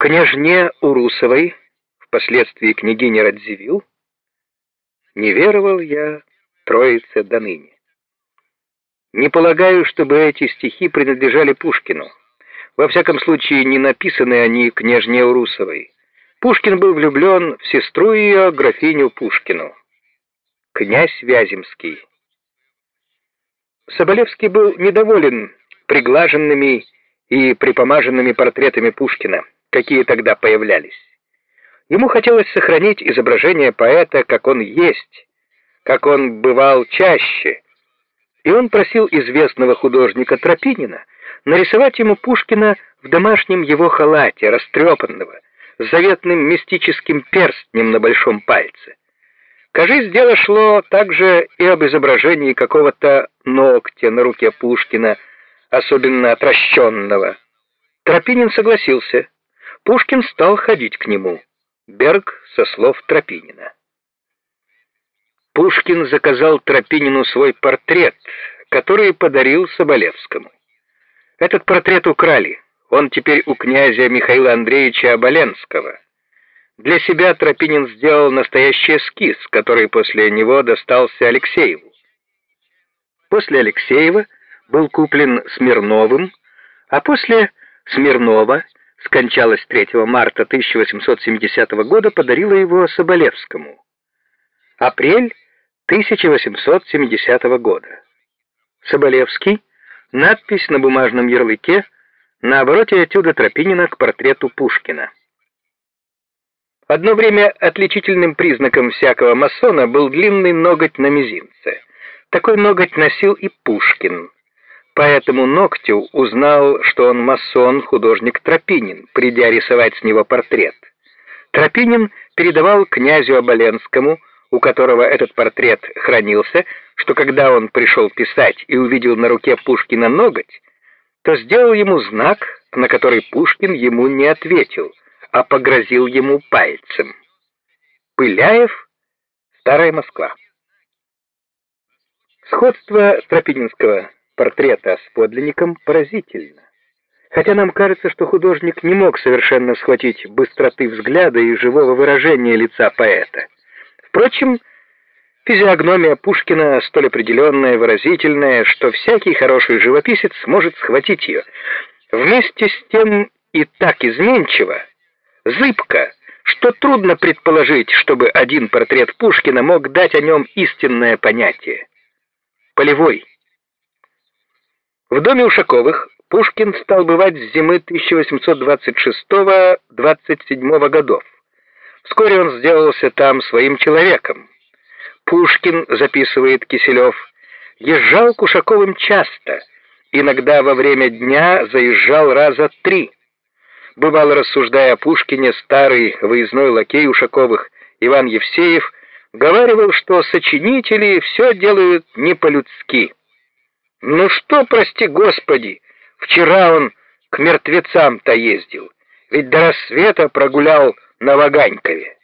Княжне Урусовой, впоследствии княгине Радзивилл, не веровал я Троице до ныне. Не полагаю, чтобы эти стихи принадлежали Пушкину. Во всяком случае, не написаны они княжне Урусовой. Пушкин был влюблен в сестру ее, графиню Пушкину. Князь Вяземский. Соболевский был недоволен приглаженными и припомаженными портретами Пушкина, какие тогда появлялись. Ему хотелось сохранить изображение поэта, как он есть, как он бывал чаще, и он просил известного художника Тропинина нарисовать ему Пушкина в домашнем его халате, растрепанного, с заветным мистическим перстнем на большом пальце. Кажись, дело шло также и об изображении какого-то ногтя на руке Пушкина, особенно отращенного. Тропинин согласился. Пушкин стал ходить к нему. Берг со слов Тропинина. Пушкин заказал Тропинину свой портрет, который подарил Соболевскому. Этот портрет украли. Он теперь у князя Михаила Андреевича Оболенского. Для себя Тропинин сделал настоящий эскиз, который после него достался Алексееву. После Алексеева был куплен Смирновым, а после Смирнова, скончалась 3 марта 1870 года, подарила его Соболевскому. Апрель 1870 года. Соболевский, надпись на бумажном ярлыке на обороте этюда Тропинина к портрету Пушкина. Одно время отличительным признаком всякого масона был длинный ноготь на мизинце. Такой ноготь носил и Пушкин. По этому ногтю узнал, что он масон, художник Тропинин, придя рисовать с него портрет. Тропинин передавал князю Оболенскому, у которого этот портрет хранился, что когда он пришел писать и увидел на руке Пушкина ноготь, то сделал ему знак, на который Пушкин ему не ответил, а погрозил ему пальцем. Пыляев, Старая Москва. Сходство Стропининского портрета с подлинником поразительно. Хотя нам кажется, что художник не мог совершенно схватить быстроты взгляда и живого выражения лица поэта. Впрочем, физиогномия Пушкина столь определенная выразительная, что всякий хороший живописец может схватить ее. Вместе с тем и так изменчиво, зыбко, что трудно предположить, чтобы один портрет Пушкина мог дать о нем истинное понятие. Полевой. В доме Ушаковых Пушкин стал бывать с зимы 1826-27 годов. Вскоре он сделался там своим человеком. Пушкин, записывает Киселев, езжал к Ушаковым часто, иногда во время дня заезжал раза три. Бывало, рассуждая о Пушкине, старый выездной лакей Ушаковых Иван Евсеев говаривал, что сочинители все делают не по-людски. Ну что, прости господи, вчера он к мертвецам-то ездил, ведь до рассвета прогулял на Ваганькове.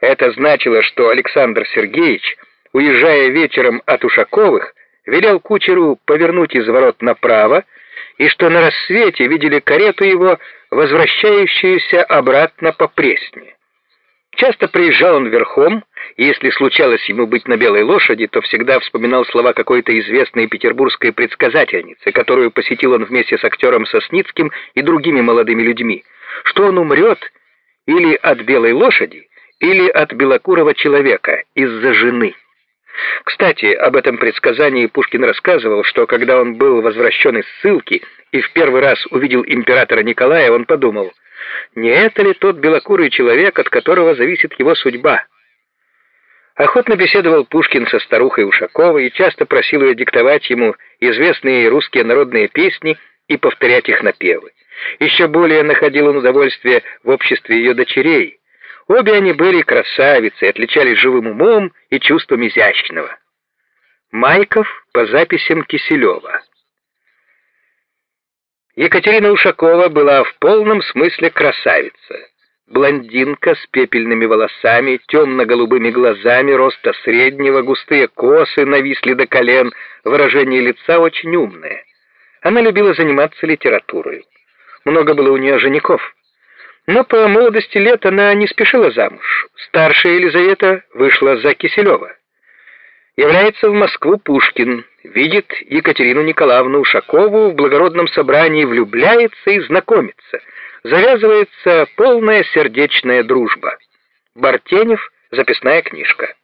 Это значило, что Александр Сергеевич, уезжая вечером от Ушаковых, велел кучеру повернуть из ворот направо, и что на рассвете видели карету его, возвращающуюся обратно по Пресне. Часто приезжал он верхом, и если случалось ему быть на белой лошади, то всегда вспоминал слова какой-то известной петербургской предсказательницы, которую посетил он вместе с актером Сосницким и другими молодыми людьми, что он умрет или от белой лошади, или от белокурого человека из-за жены. Кстати, об этом предсказании Пушкин рассказывал, что когда он был возвращен из ссылки и в первый раз увидел императора Николая, он подумал, не это ли тот белокурый человек, от которого зависит его судьба? Охотно беседовал Пушкин со старухой Ушаковой и часто просил ее диктовать ему известные русские народные песни и повторять их напевы. Еще более находил он удовольствие в обществе ее дочерей. Обе они были красавицы, отличались живым умом и чувством изящного. Майков по записям Киселева. Екатерина Ушакова была в полном смысле красавица. Блондинка с пепельными волосами, темно-голубыми глазами, роста среднего, густые косы нависли до колен, выражение лица очень умное. Она любила заниматься литературой. Много было у нее женихов. Но по молодости лет она не спешила замуж. Старшая Елизавета вышла за Киселева. Является в Москву Пушкин, видит Екатерину Николаевну Ушакову в благородном собрании, влюбляется и знакомится. Завязывается полная сердечная дружба. Бартенев, записная книжка.